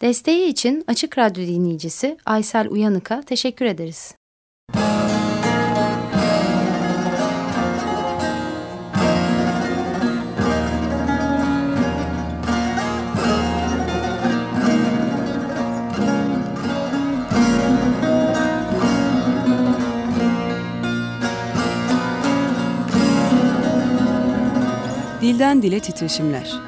Desteği için Açık Radyo dinleyicisi Aysel Uyanık'a teşekkür ederiz. Dilden Dile Titreşimler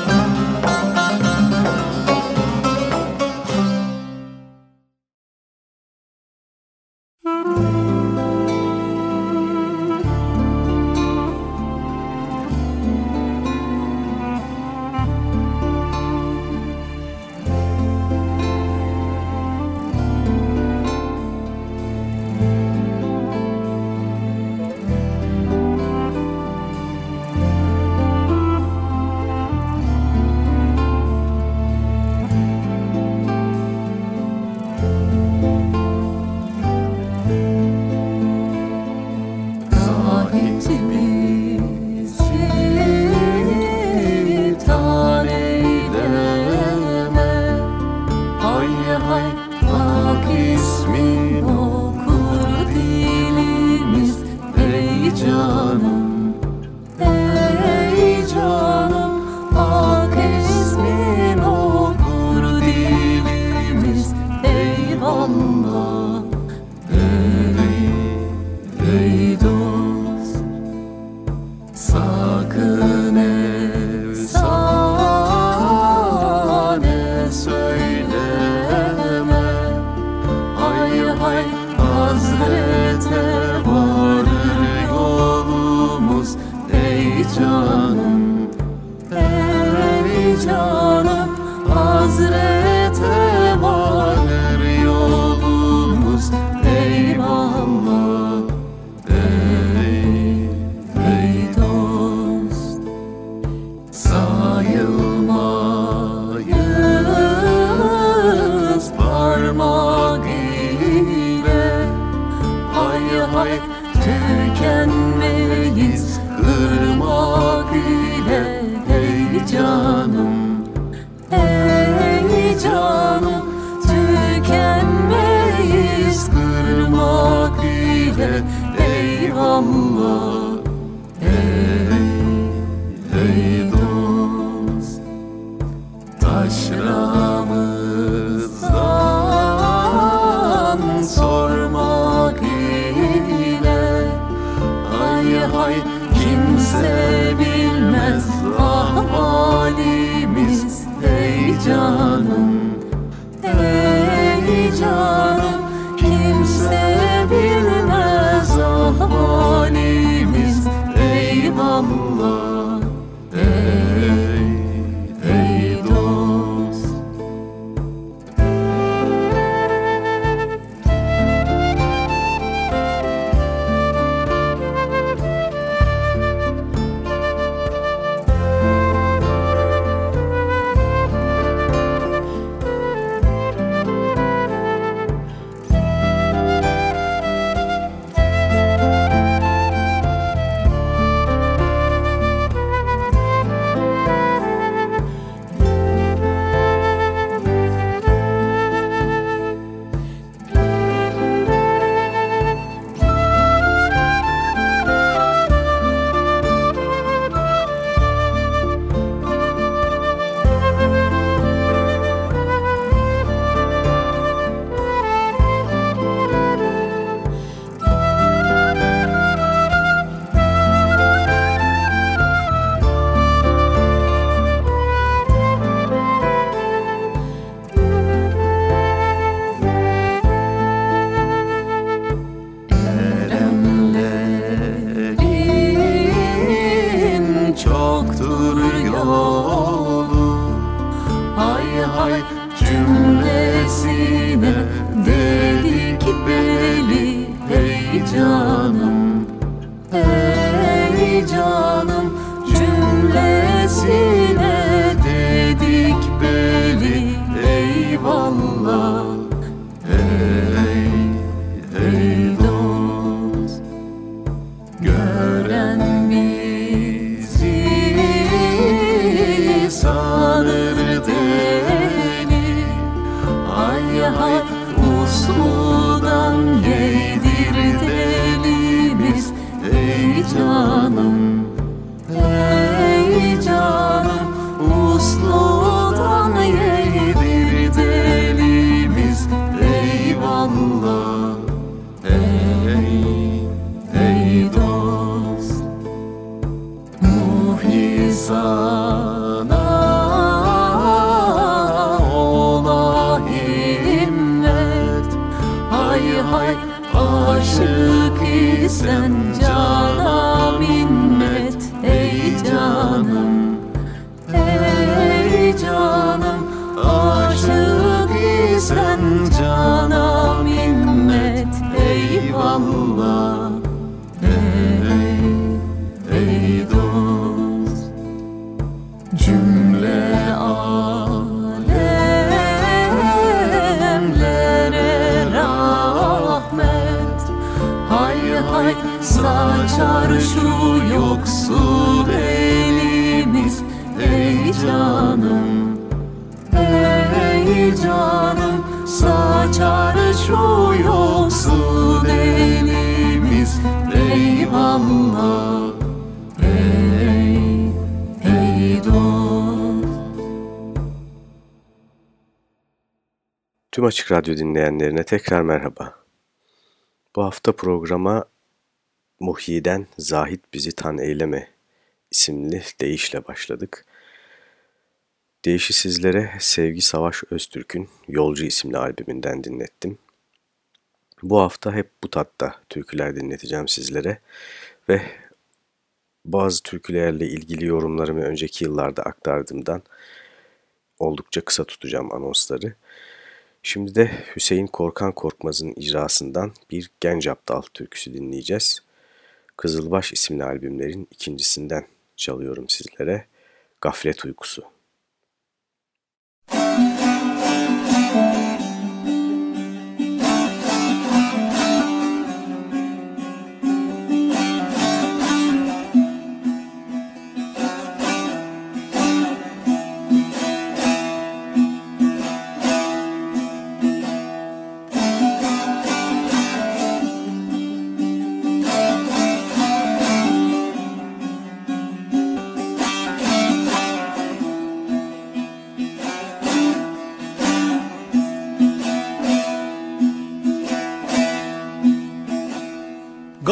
Gören bizi sanır deli Hay hay usludan yedir delimiz ey can Tüm Açık Radyo dinleyenlerine tekrar merhaba. Bu hafta programa Muhyi'den Zahit Bizi Tan Eyleme isimli deyişle başladık. Deyişi sizlere Sevgi Savaş Öztürk'ün Yolcu isimli albümünden dinlettim. Bu hafta hep bu tatta türküler dinleteceğim sizlere ve bazı türkülerle ilgili yorumlarımı önceki yıllarda aktardığımdan oldukça kısa tutacağım anonsları. Şimdi de Hüseyin Korkan Korkmaz'ın icrasından bir Genç Aptal türküsü dinleyeceğiz. Kızılbaş isimli albümlerin ikincisinden çalıyorum sizlere. Gaflet Uykusu.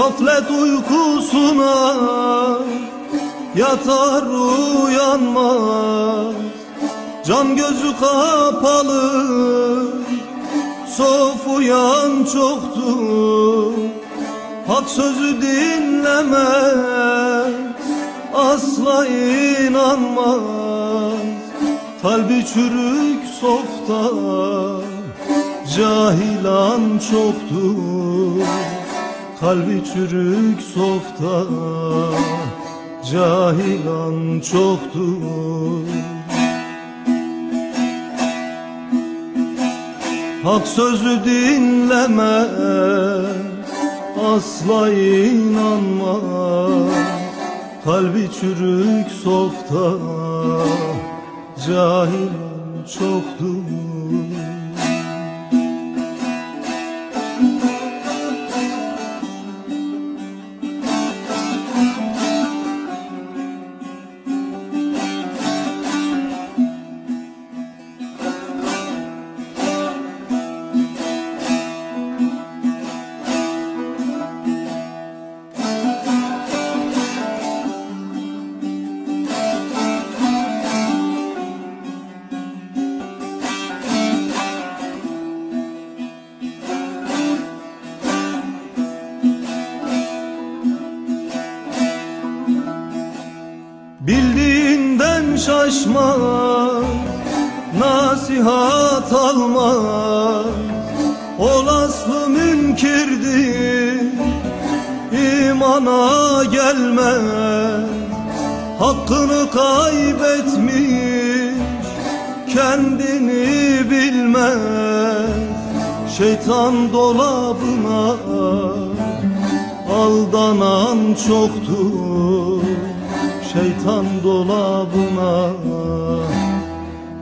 Gaflet uykusuna yatar uyanmaz. Can gözü kapalı Sof uyan çoktur. Hak sözü dinlemez Asla inanmaz. Kalbi çürük softa Cahilan çoktur Kalbi çürük softa Cahilan çoktur. Hak sözü dinleme Asla inanma. Kalbi çürük softa Cahilan çoktur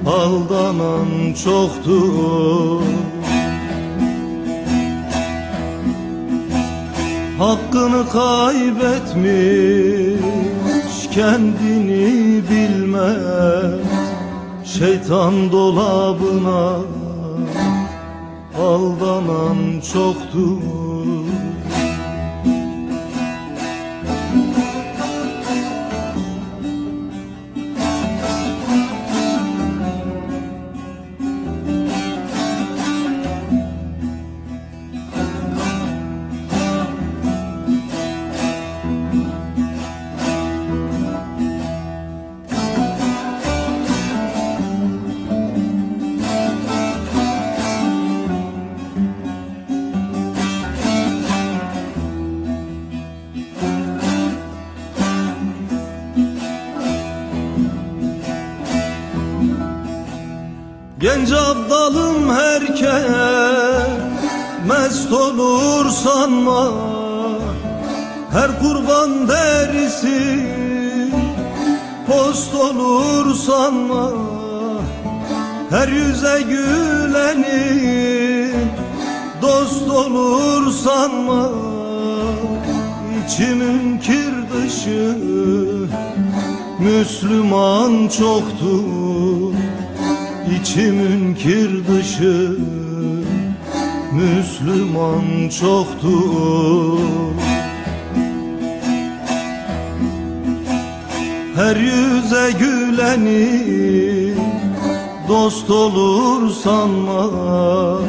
aldanan çoktur. Hakkını kaybetmiş kendini bilmez. Şeytan dolabına aldanan çoktur. Kurban derisi post olur sanma Her yüze güleni dost olur sanma İçimin kir dışı Müslüman çoktur. İçimin kir dışı Müslüman çoktur Her yüze güleni dost olur sanma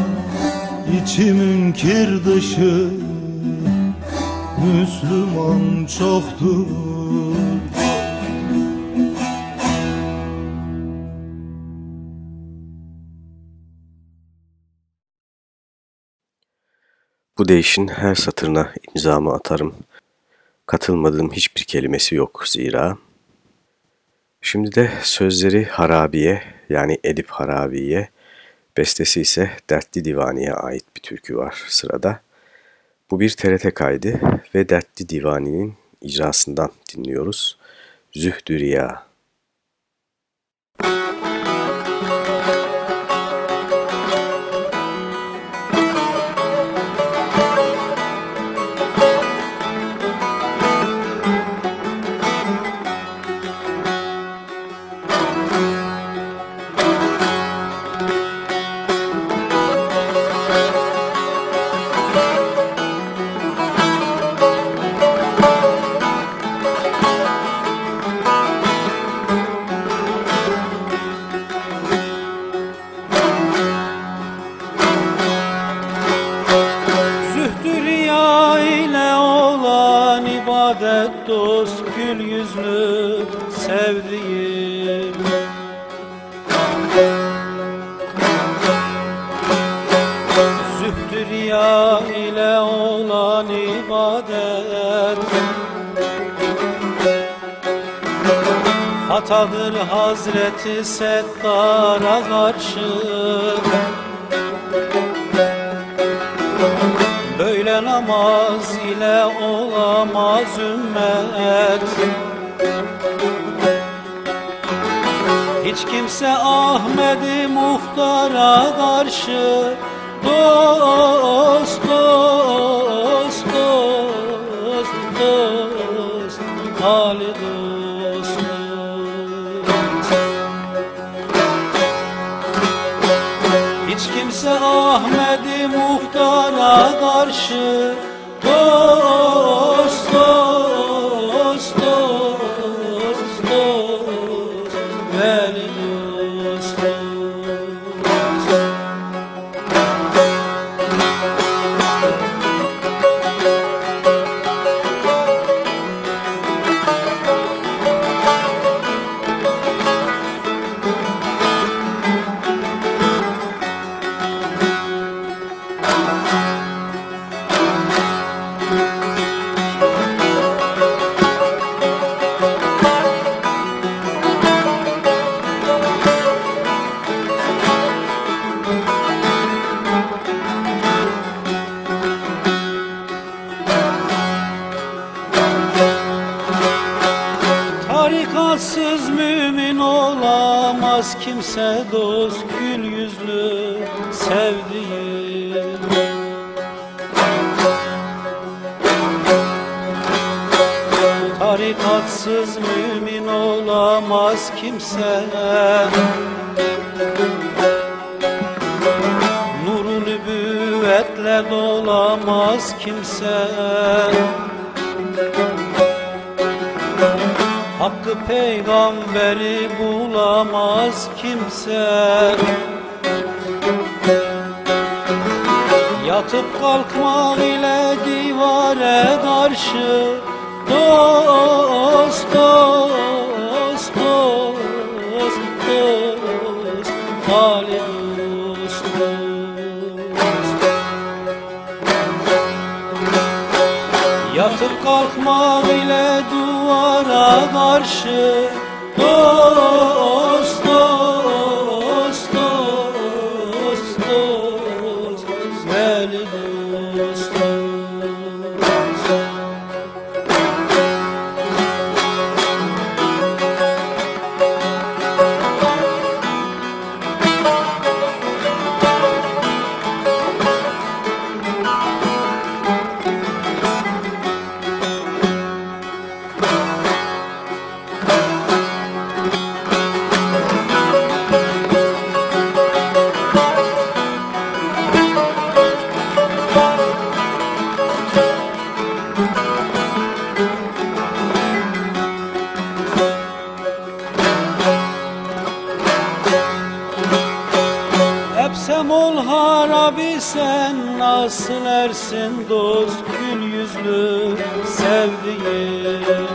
İçimin kir dışı Müslüman çoktur Bu değişin her satırına imzamı atarım. Katılmadığım hiçbir kelimesi yok zira. Şimdi de sözleri Harabiye yani Edip Harabiye, bestesi ise Dertli Divani'ye ait bir türkü var sırada. Bu bir TRT kaydı ve Dertli Divani'nin icrasından dinliyoruz. Zühdü Riya. Zühdü Hatadır Hazreti Settar'a karşı. Böyle namaz ile olamaz ümmet. Hiç kimse Ahmet'i muhtara karşı Dost, dost, karşı haksız mümin olamaz kimse. Nuru nübüvvetle dolamaz kimse. Hakkı peygamberi bulamaz kimse. Yatıp kalkmak ile divare karşı Dost, dost, dost, dost Ali dost, dost Yatıp kalkmak ile duvara karşı. Dost, ol harabi sen nasıl ersin dost gül yüzlü sevdiğim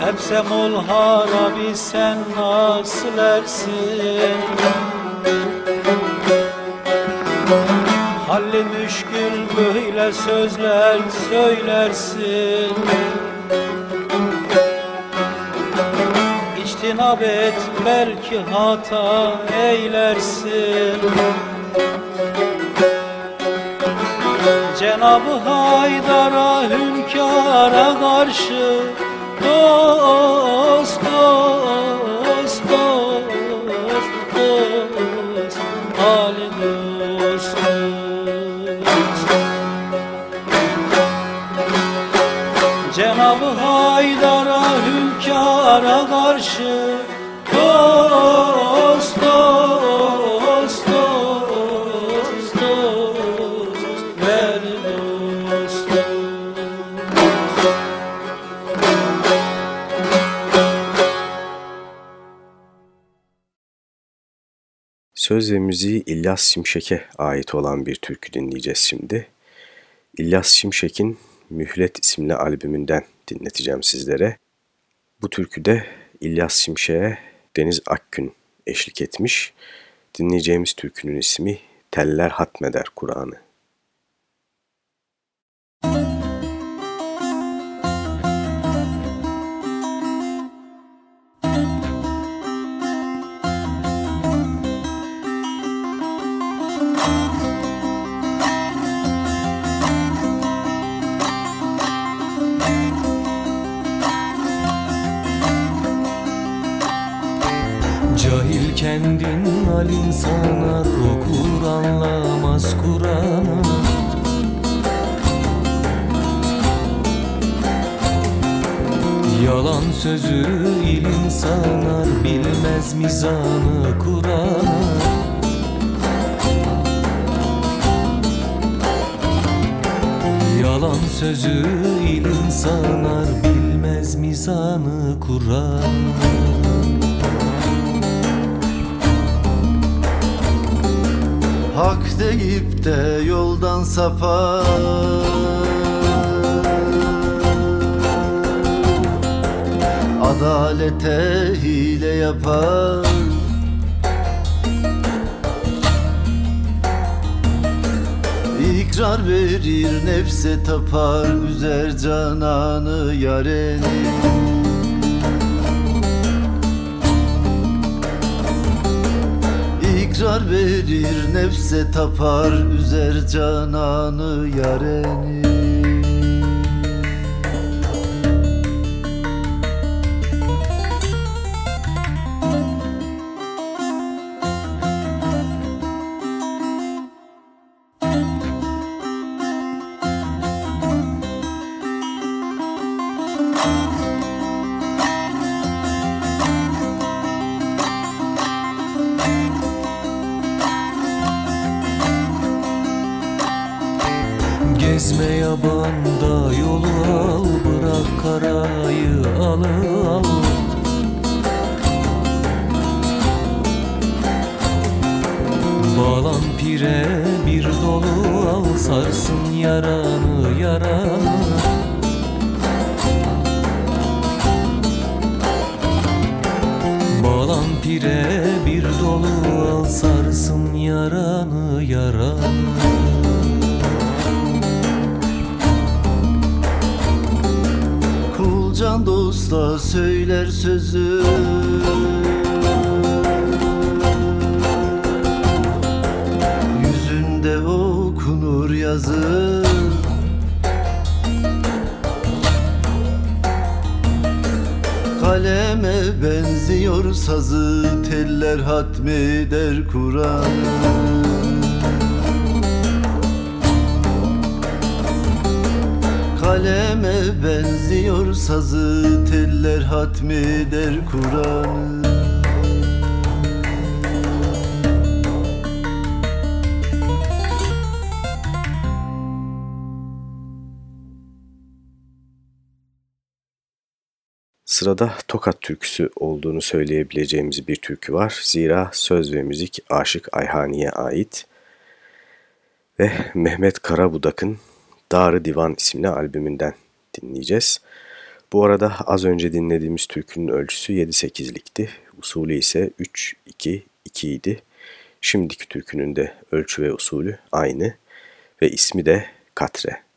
Hepsem ol harabi sen nasıl ersin? Halli müşkül böyle sözler söylersin İçtinab et belki hata eylersin. Cenab-ı Haydar'a hünkâra karşı dost, dost, karşı Dost, dost, Söz ve müziği İlyas Şimşek'e ait olan bir türkü dinleyeceğiz şimdi. İlyas Şimşek'in Mühlet isimli albümünden dinleteceğim sizlere. Bu türküde İlyas Şimşek'e Deniz Akgün eşlik etmiş. Dinleyeceğimiz türkünün ismi Teller Hatmeder Kur'an'ı. Alim sanar Okur anlamaz Kur'an'ı. Yalan sözü ilim sanar Bilmez mizanı Kur'an'ı. Yalan sözü ilim sanar Bilmez mizanı Kur'an'ı deyip de yoldan sapar. Adalete hile yapar. İkrar verir nefse tapar Üzer cananı yareni car verir Nefse tapar üzer cananı yareni Kur'an'ı Kaleme benziyor sazı Teller hatmeder Kur'an'ı Sırada Tokat türküsü olduğunu söyleyebileceğimiz bir türkü var. Zira söz ve müzik Aşık Ayhani'ye ait ve Mehmet Karabudak'ın Darı Divan isimli albümünden dinleyeceğiz. Bu arada az önce dinlediğimiz türkünün ölçüsü 7-8'likti. Usulü ise 3-2-2 idi. Şimdiki türkünün de ölçü ve usulü aynı ve ismi de Katre.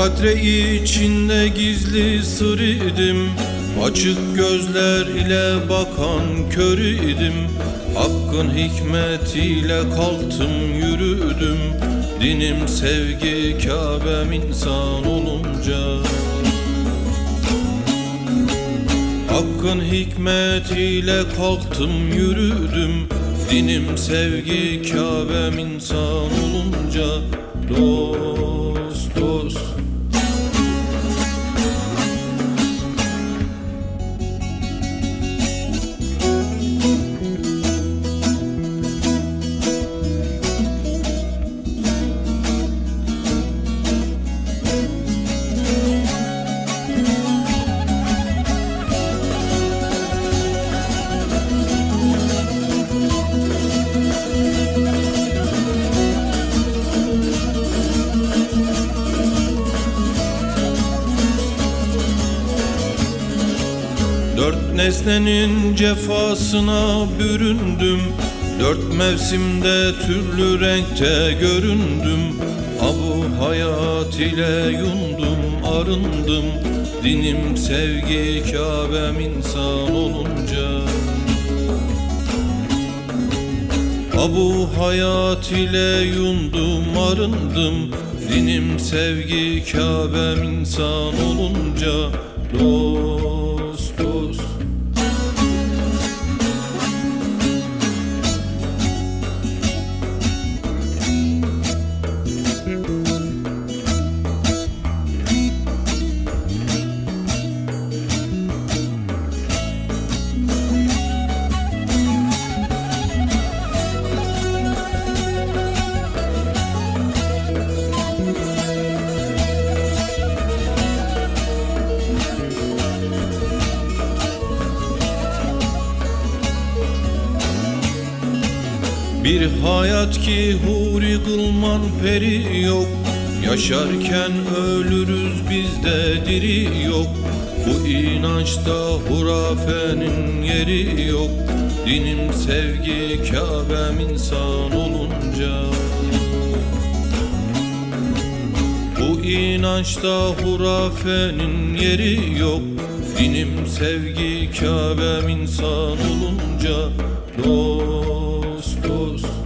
Katre içinde gizli sır idim. Açık gözler ile bakan kör idim. Hakkın hikmetiyle kalktım yürüdüm. Dinim sevgi Kabe'm insan olunca. Hakkın hikmetiyle kalktım yürüdüm. Dinim sevgi Kabe'm insan olunca. Dost dost nesnenin cefasına büründüm. Dört mevsimde türlü renkte göründüm. Abu hayat ile yundum arındım. Dinim sevgi Kabe'm insan olunca. Abu hayat ile yundum arındım. Dinim sevgi Kabe'm insan olunca. Dost hayat ki huri kılman peri yok. Yaşarken ölürüz bizde diri yok. Bu inançta hurafenin yeri yok. Dinim sevgi Kabe'm insan olunca. Bu inançta hurafenin yeri yok. Dinim sevgi Kabe'm insan olunca. Dost dost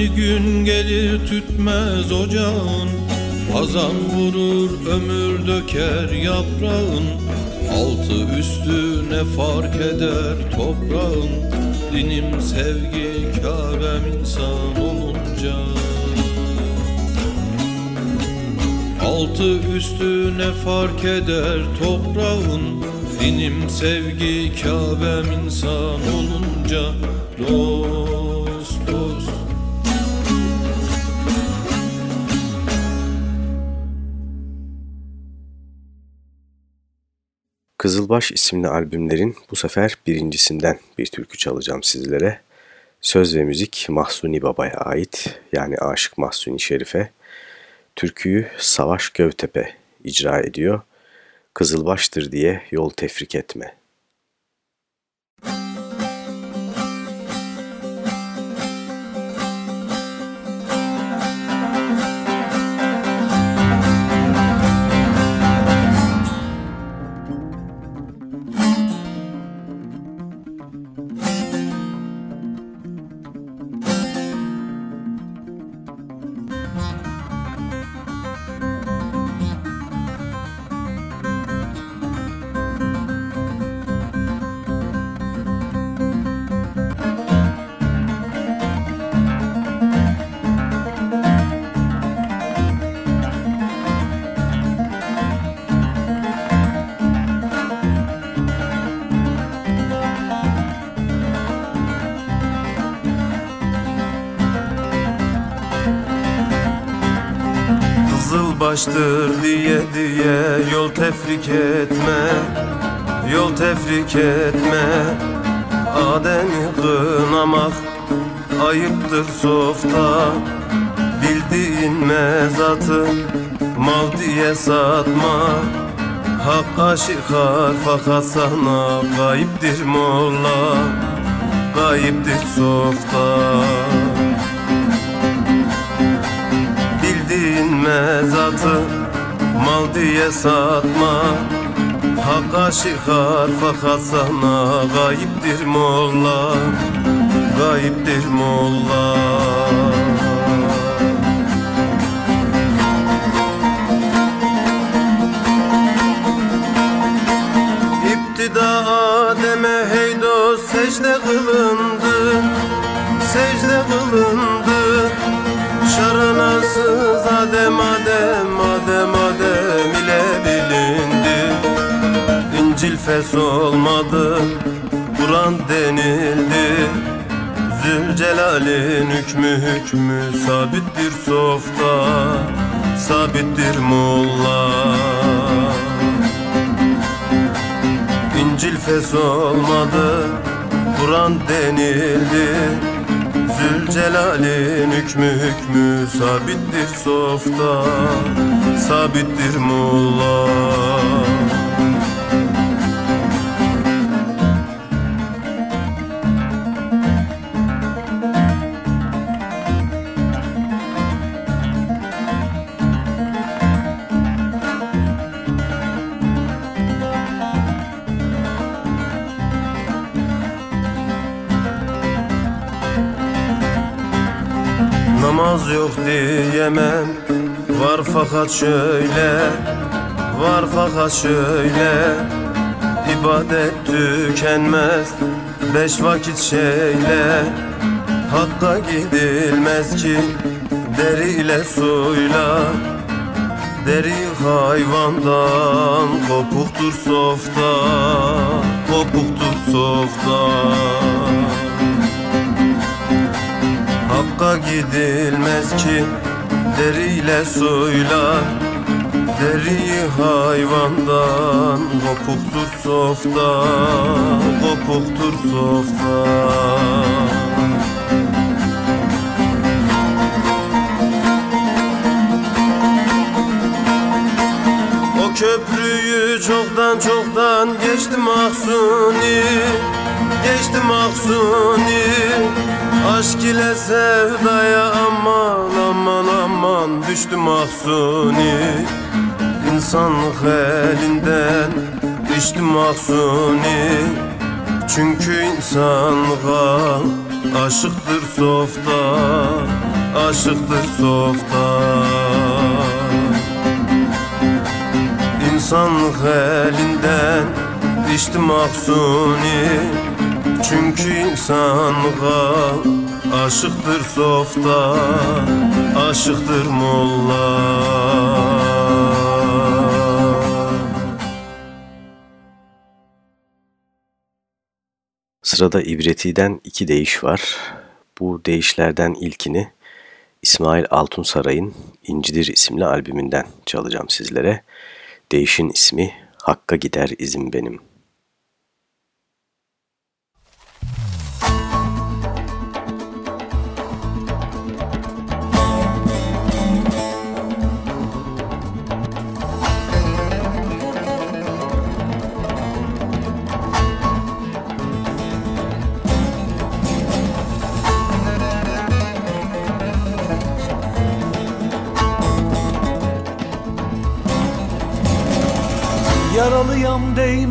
hani gün gelir tütmez ocağın Hazan vurur ömür döker yaprağın. Altı üstü ne fark eder toprağın? Dinim sevgi Kabe'm insan olunca. Altı üstü ne fark eder toprağın? Dinim sevgi Kabe'm insan olunca. Dost Kızılbaş isimli albümlerin bu sefer birincisinden bir türkü çalacağım sizlere. Söz ve müzik Mahsuni Baba'ya ait yani Aşık Mahsuni Şerif'e. Türküyü Savaş Gövtepe icra ediyor. Kızılbaştır diye yol tefrik etme. Baştır diye diye yol tefrik etme Yol tefrik etme. Adem'i kınamak ayıptır softa Bildiğin mezatı mal diye satma. Hak aşikar fakat sana kayıptır molla Kayıptır softa Bildiğin mezatı mal diye satma. Hak aşikar fakat sana gayiptir molla Gayiptir molla. İptida Adem'e hey dost secde kılındı Secde kılındı Şaranasız Adem Adem Adem Adem ile bilindi. İncil fes olmadı Kur'an denildi. Zülcelal'in hükmü hükmü Sabittir softa Sabittir mulla. İncil fes olmadı Kur'an denildi Zülcelal'in hükmü hükmü sabittir softa Sabittir mulla yok diyemem. Var fakat şöyle Var fakat şöyle. İbadet tükenmez Beş vakit şeyle. Hakka gidilmez ki Deriyle suyla. Deri hayvandan Kopuktur softa Kopuktur softa Hakka gidilmez ki. Deriyle suyla Deriyi hayvandan. Kopuktur softa Kopuktur softa. O köprüyü çoktan çoktan geçtim Mahsuni Geçtim Mahsuni Aşk ile sevdaya aman aman aman. Düştü mahzuni. İnsanlık elinden içti mahzuni. Çünkü insanlığa Aşıktır softa Aşıktır softa. İnsanlık elinden içti mahzuni Çünkü insanlığa aşıktır softa Aşıktır molla Sırada İbreti'den iki deyiş var. Bu deyişlerden ilkini İsmail Altunsaray'ın İncidir isimli albümünden çalacağım sizlere. Değişin ismi Hakka Gider İzim Benim.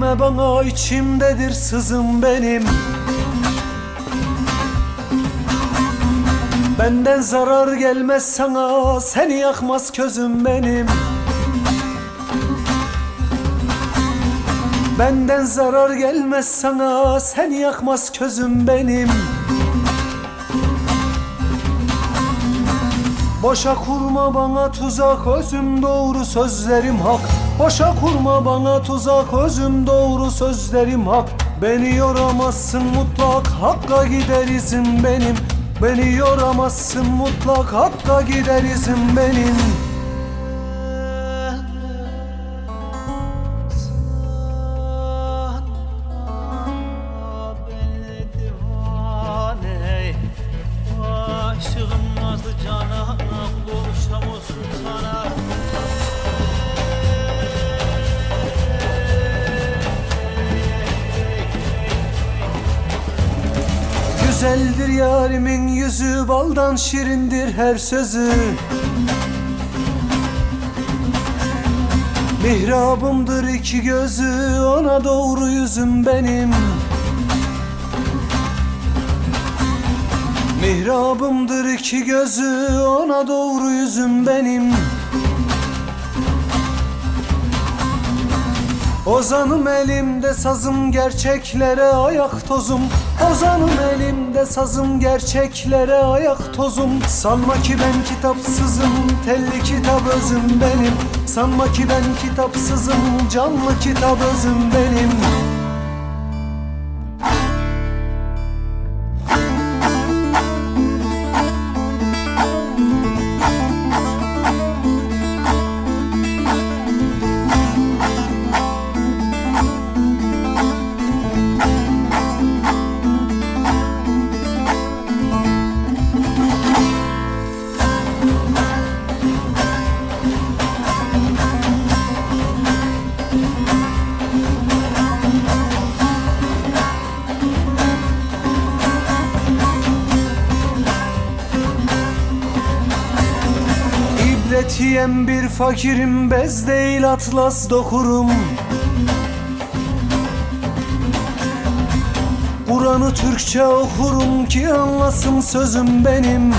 Değme bana içimdedir sızım benim. Benden zarar gelmez sana seni yakmaz közüm benim. Benden zarar gelmez sana seni yakmaz közüm benim. Boşa kurma bana tuzak özüm doğru sözlerim hak Boşa kurma bana tuzak özüm doğru sözlerim hak. Beni yoramazsın mutlak hakka gider izin benim. Beni yoramazsın mutlak hakka gider izin benim baldan şirindir her sözü. Mihrabımdır iki gözü ona doğru yüzüm benim. Mihrabımdır iki gözü ona doğru yüzüm benim. Ozanım elimde sazım gerçeklere ayak tozum Ozanım elimde sazım gerçeklere ayak tozum. Sanma ki ben kitapsızım telli kitap özüm benim. Sanma ki ben kitapsızım canlı kitap özüm benim fakirim bez değil atlas dokurum. Kur'an'ı Türkçe okurum ki anlasın sözüm benim.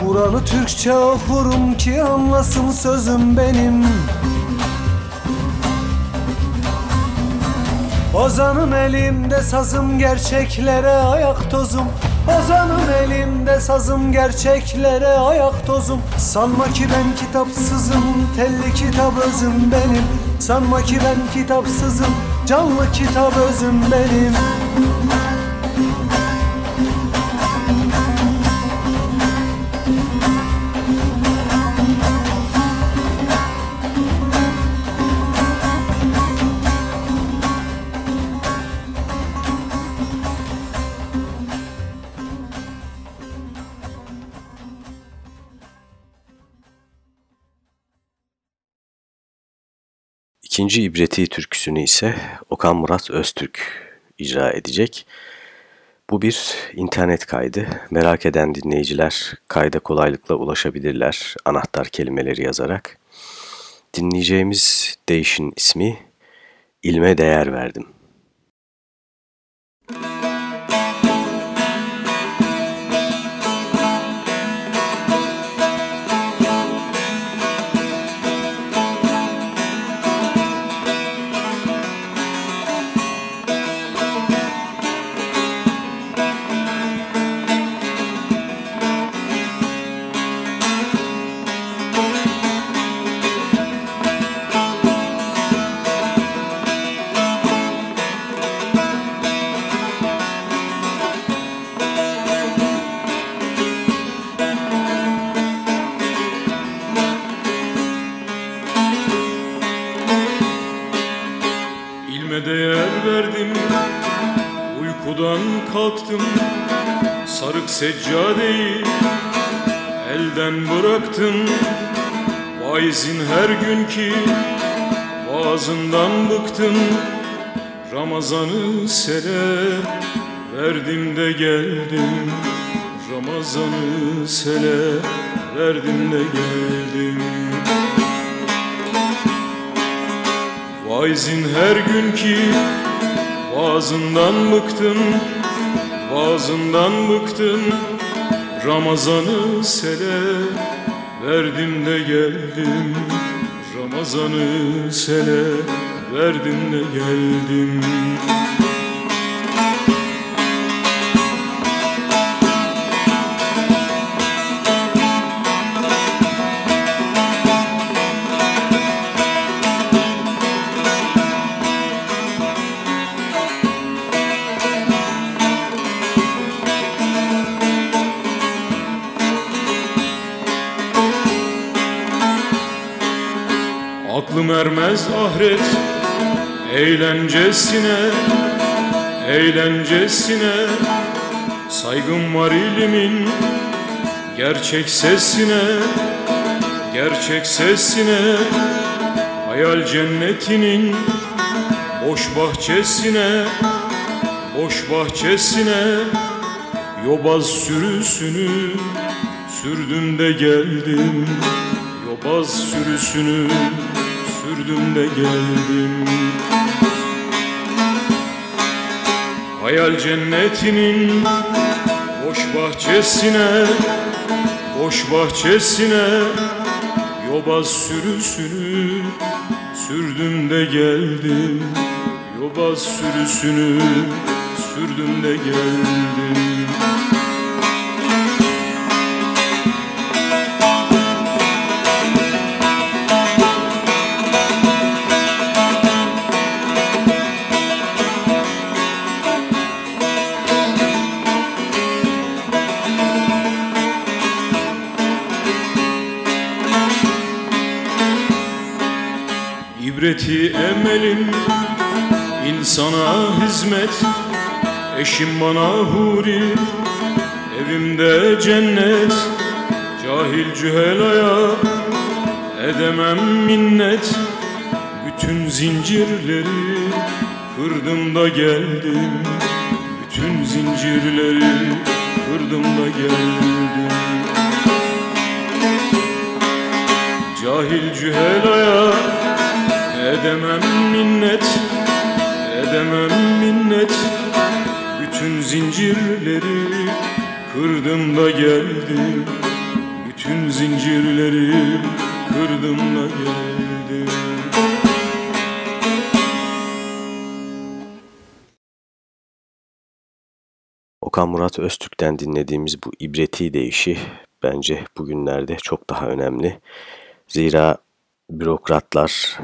Kur'an'ı Türkçe okurum ki anlasın sözüm benim. Ozanım elimde sazım gerçeklere ayak tozum Ozanım elimde sazım gerçeklere ayak tozum. Sanma ki ben kitapsızım telli kitap özüm benim. Sanma ki ben kitapsızım canlı kitap özüm benim İkinci ibreti türküsünü ise Okan Murat Öztürk icra edecek. Bu bir internet kaydı. Merak eden dinleyiciler kayda kolaylıkla ulaşabilirler anahtar kelimeleri yazarak. Dinleyeceğimiz değişin ismi İlme Değer Verdim. Seccadeyi elden bıraktım. Vaizin her günkü vaazından bıktım. Ramazanı sele verdim de geldim. Ramazanı sele verdim de geldim. Vaizin her günkü vaazından bıktım Vaazından bıktım Ramazanı sele verdim de geldim. Ramazanı sele verdim de geldim Ermez ahiret eğlencesine Eğlencesine. Saygım var ilimin gerçek sesine Gerçek sesine. Hayal cennetinin boş bahçesine Boş bahçesine. Yobaz sürüsünü sürdüm de geldim Yobaz sürüsünü sürdüm de geldim. Hayal cennetinin boş bahçesine Boş bahçesine Yobaz sürüsünü sürdüm de geldim. Yobaz sürüsünü sürdüm de geldim İbreti emelim insana hizmet Eşim bana huri evimde cennet Cahil cühelaya edemem minnet. Bütün zincirleri kırdım da geldim Bütün zincirleri kırdım da geldim. Cahil cühelaya edemem minnet Edemem minnet. Bütün zincirleri kırdım da geldim. Bütün zincirleri kırdım da geldim. Okan Murat Öztürk'ten dinlediğimiz bu ibreti değişi bence bugünlerde çok daha önemli. Zira bürokratlar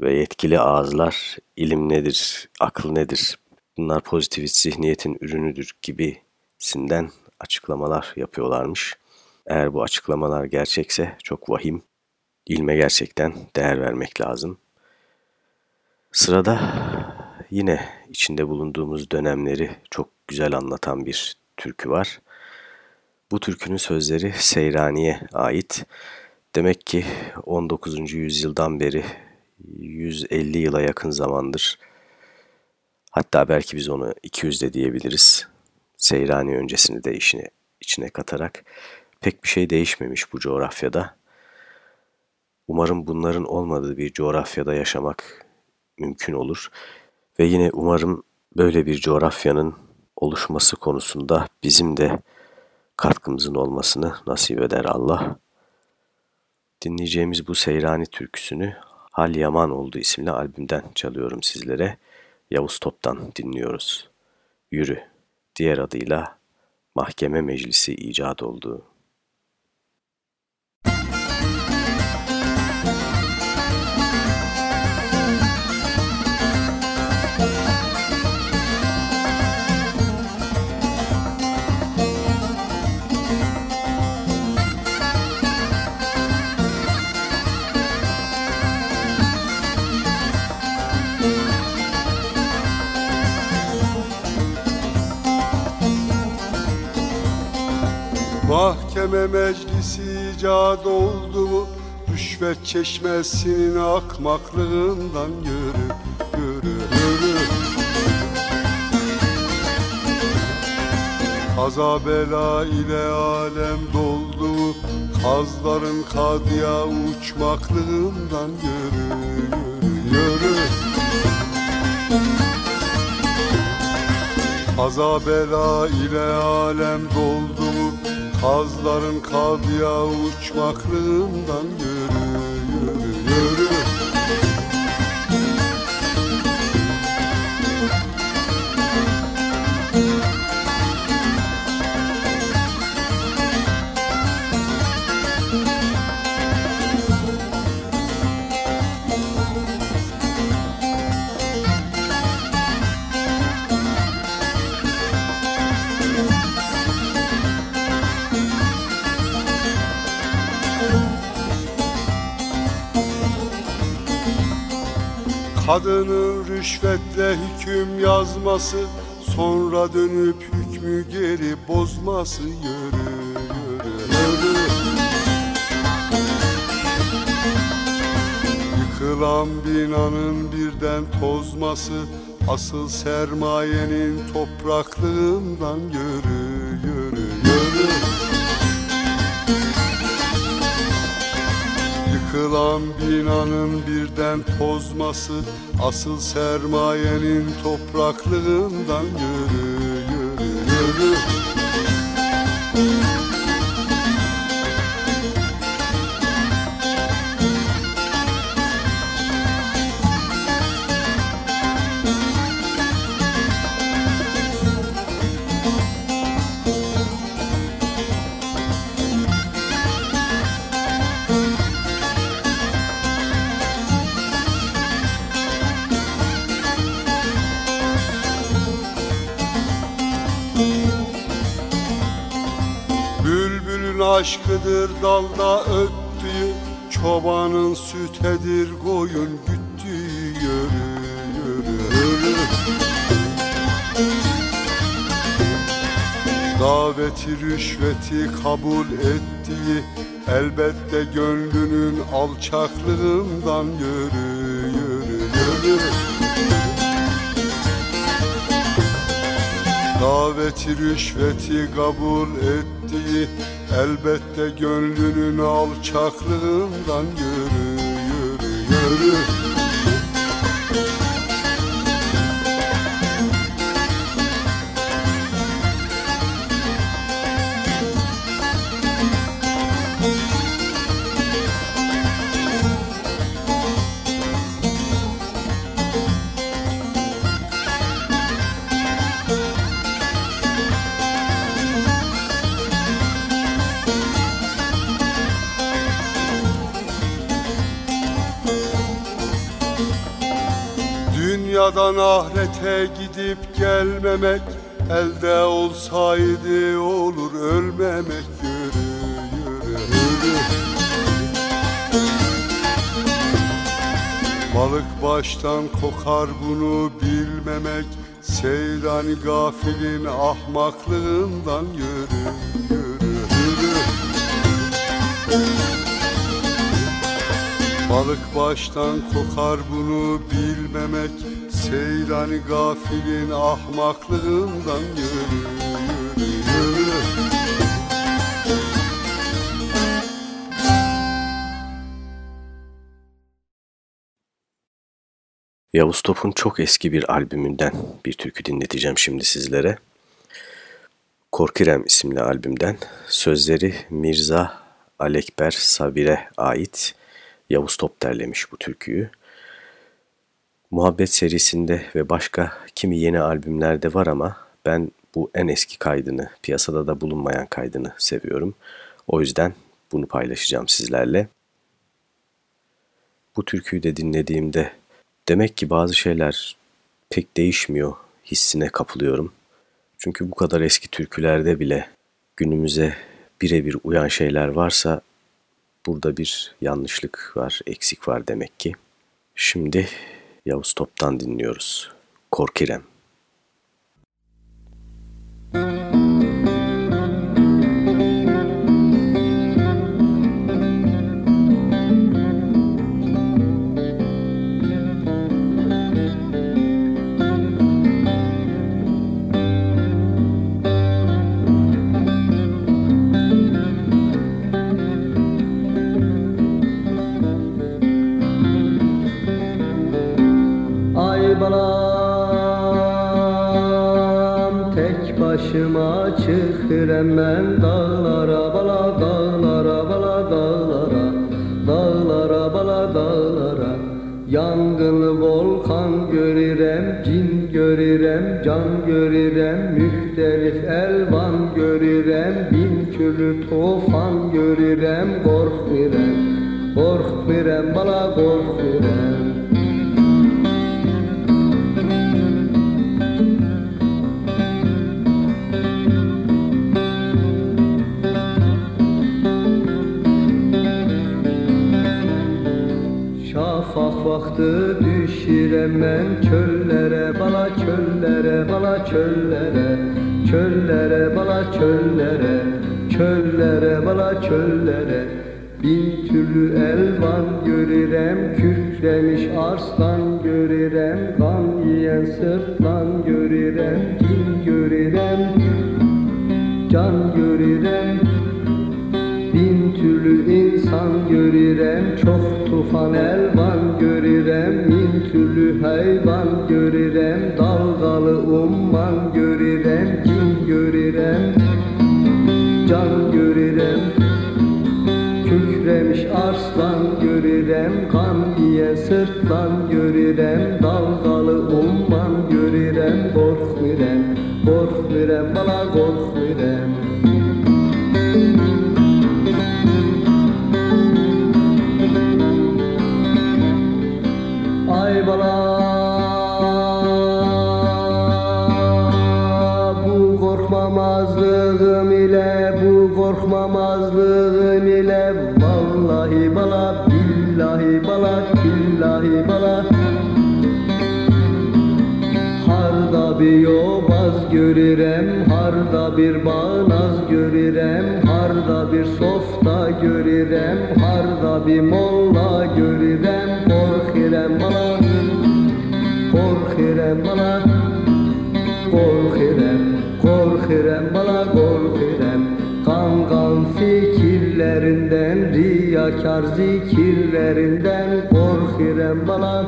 ve yetkili ağızlar ilim nedir, akıl nedir, bunlar pozitivist zihniyetin ürünüdür gibisinden açıklamalar yapıyorlarmış. Eğer bu açıklamalar gerçekse çok vahim, ilme gerçekten değer vermek lazım. Sırada yine içinde bulunduğumuz dönemleri çok güzel anlatan bir türkü var. Bu türkünün sözleri Seyrani'ye ait. Demek ki 19. yüzyıldan beri 150 yıla yakın zamandır hatta belki biz onu 200 de diyebiliriz. Seyrani öncesini de işine, içine katarak pek bir şey değişmemiş bu coğrafyada. Umarım bunların olmadığı bir coğrafyada yaşamak mümkün olur ve yine umarım böyle bir coğrafyanın oluşması konusunda bizim de katkımızın olmasını nasip eder Allah. Dinleyeceğimiz bu Seyrani türküsünü Hal Yaman oldu isimli albümden çalıyorum sizlere. Yavuz Top'tan dinliyoruz. Yürü, diğer adıyla Mahkeme Meclisi icat oldu. Aleme meclisi icat oldu mu? Rüşvet çeşmesinin akmaklığından yürü yürü yürü. Kaza bela ile alem doldu mu? Kazların kadıya uçmaklığından yürü yürü Kaza bela ile alem doldu mu Kazların kadıya uçmaklığından yürü yürü yürü Kadının rüşvetle hüküm yazması Sonra dönüp hükmü geri bozması Yürü yürü yürü. Yıkılan binanın birden tozması Asıl sermayenin topraklığından Yürü Yıkılan binanın birden tozması Asıl sermayenin topraklığından yürü yürü yürü Bülbülün aşkıdır dalda öttüğü Çobanın sütedir koyun güttüğü Yürü yürü yürü Daveti rüşveti kabul ettiği Elbette gönlünün alçaklığından yürü yürü yürü Daveti rüşveti kabul ettiği Elbette gönlünün alçaklığından yürü yürü yürü ahirete gidip gelmemek Elde olsaydı olur ölmemek. Yürü yürü yürü. Balık baştan kokar bunu bilmemek Seyrani gafilin ahmaklığından. Yürü yürü yürü. Balık baştan kokar bunu bilmemek Seyrani gafilin ahmaklığından yürü yürü yürü Yavuz Top'un çok eski bir albümünden bir türkü dinleteceğim şimdi sizlere. Korkirem isimli albümden sözleri Mirza Alekber Sabir'e ait Yavuz Top derlemiş bu türküyü. Muhabbet serisinde ve başka kimi yeni albümlerde var ama ben bu en eski kaydını, piyasada da bulunmayan kaydını seviyorum. O yüzden bunu paylaşacağım sizlerle. Bu türküyü de dinlediğimde demek ki bazı şeyler pek değişmiyor hissine kapılıyorum. Çünkü bu kadar eski türkülerde bile günümüze birebir uyan şeyler varsa burada bir yanlışlık var, eksik var demek ki. Şimdi Yavuz Top'tan dinliyoruz. Korkirem. Müzik çıkırem ben dağlara bala dağlara bala dağlara Dağlara bala dağlara. Yangılı volkan görürem, cin görürem, can görürem Mühtelif elvan görürem, bin türlü tufan görürem Korkmirem, korkmirem bala korkmirem Şafak vakti düşürem ben çöllere bala çöllere bala çöllere. Çöllere bala çöllere çöllere bala çöllere. Bin türlü elvan görürem kükremiş arslan görürem. Kan yiyen sırtlan görürem cin görürem. Can görürem türlü insan görürem Çok tufan elvan görürem Bin türlü hayvan görürem Dalgalı umman görürem Cin görürem Can görürem Kükremiş arslan görürem Kan diye sırtlan görürem Dalgalı umman görürem Korkmirem, korkmirem Bana korkmirem bala Harda bir yobaz görürem Harda bir bağnaz görürem Harda bir softa görürem Harda bir molla görürem. Korkirem bana Korkirem bana Korkirem Korkirem bana korkirem. Kan kan fikirlerinden Riyakar zikirlerinden Korkirem bana.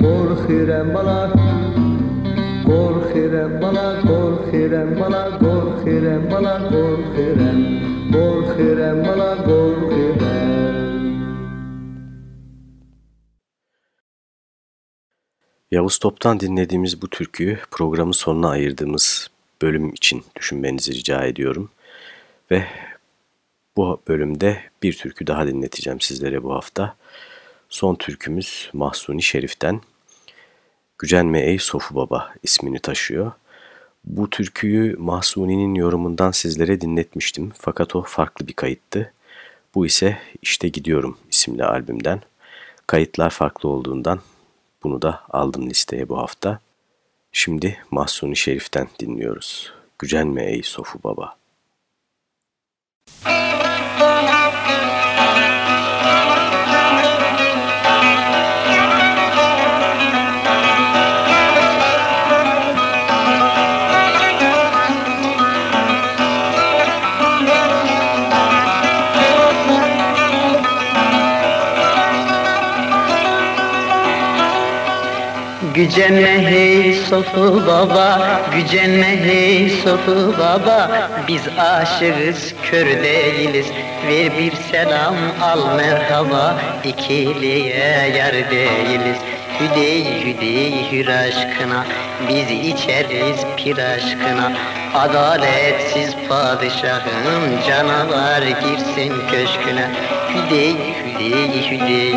Korkirem bana. Korkirem bana. Korkirem bana. Korkirem bana. Korkirem Korkirem bana. Korkirem Yavuz Top'tan dinlediğimiz bu türküyü programın sonuna ayırdığımız bölüm için düşünmenizi rica ediyorum. Ve bu bölümde bir türkü daha dinleteceğim sizlere bu hafta. Son türkümüz Mahsuni Şerif'ten Gücenme Ey Sofu Baba ismini taşıyor. Bu türküyü Mahsuni'nin yorumundan sizlere dinletmiştim fakat o farklı bir kayıttı. Bu ise İşte Gidiyorum isimli albümden. Kayıtlar farklı olduğundan bunu da aldım listeye bu hafta. Şimdi Mahsuni Şerif'ten dinliyoruz. Gücenme ey Sofu Baba. Gücenme hey sofu baba, gücenme hey sofu baba. Biz aşığız, kör değiliz, ver bir selam al merhaba. İkiliye yar değiliz, hüdey hüdey hür aşkına. Biz içeriz pir aşkına Adaletsiz padişahım. Canavar girsin köşküne Hüdey hüdey hüdey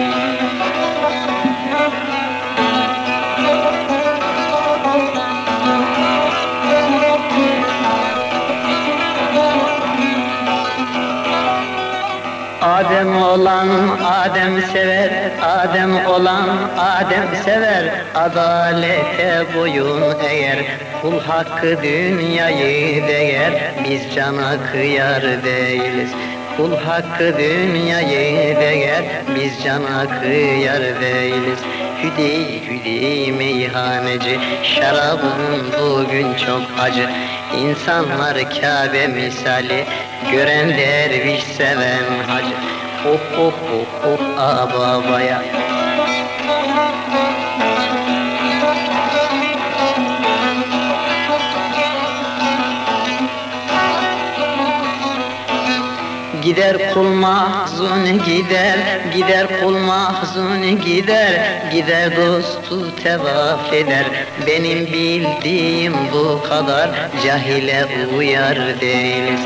Adem olan Adem sever, Adem olan Adem sever. Adalete boyun eğer, kul hakkı dünyayı değer. Biz cana kıyar değiliz, kul hakkı dünyayı değer. Biz cana kıyar değiliz. Hüdey hüdey meyhaneci Şarabın bugün çok acı İnsanlar Kabe misali Gören derviş seven hacı. Oh oh oh oh ababaya Gider kul mahzun gider Gider kul mahzun gider Gider dostu tevaf eder. Benim bildiğim bu kadar Cahile uyar değiliz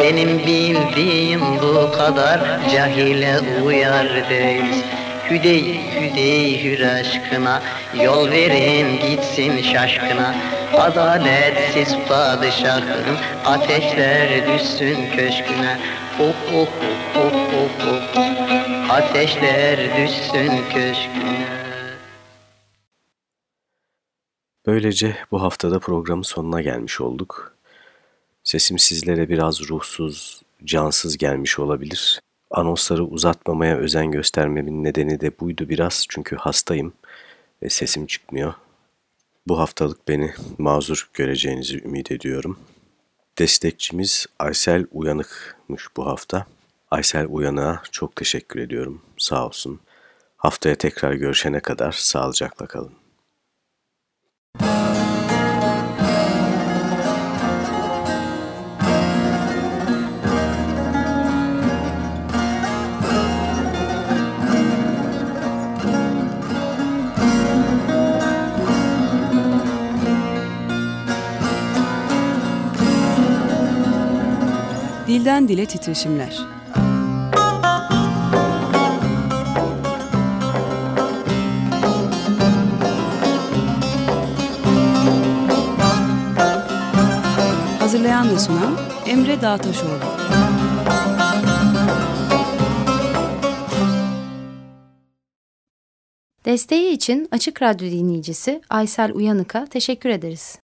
Benim bildiğim bu kadar Cahile uyar değiliz Hüdey hüdey hür aşkına Yol verin gitsin şaşkına. Adaletsiz padişahın Ateşler düşsün köşküne oh oh oh oh oh Ateşler düşsün köşküne Böylece bu haftada programın sonuna gelmiş olduk. Sesim sizlere biraz ruhsuz, cansız gelmiş olabilir. Anonsları uzatmamaya özen göstermemin nedeni de buydu biraz çünkü hastayım ve sesim çıkmıyor. Bu haftalık beni mazur göreceğinizi ümit ediyorum. Destekçimiz Aysel Uyanık'mış bu hafta. Aysel Uyanık'a çok teşekkür ediyorum. Sağ olsun. Haftaya tekrar görüşene kadar sağlıcakla kalın. Dilden dile titreşimler. Hazırlayan ve sunan Emre Dağtaşoğlu. Desteği için Açık Radyo dinleyicisi Aysel Uyanık'a teşekkür ederiz.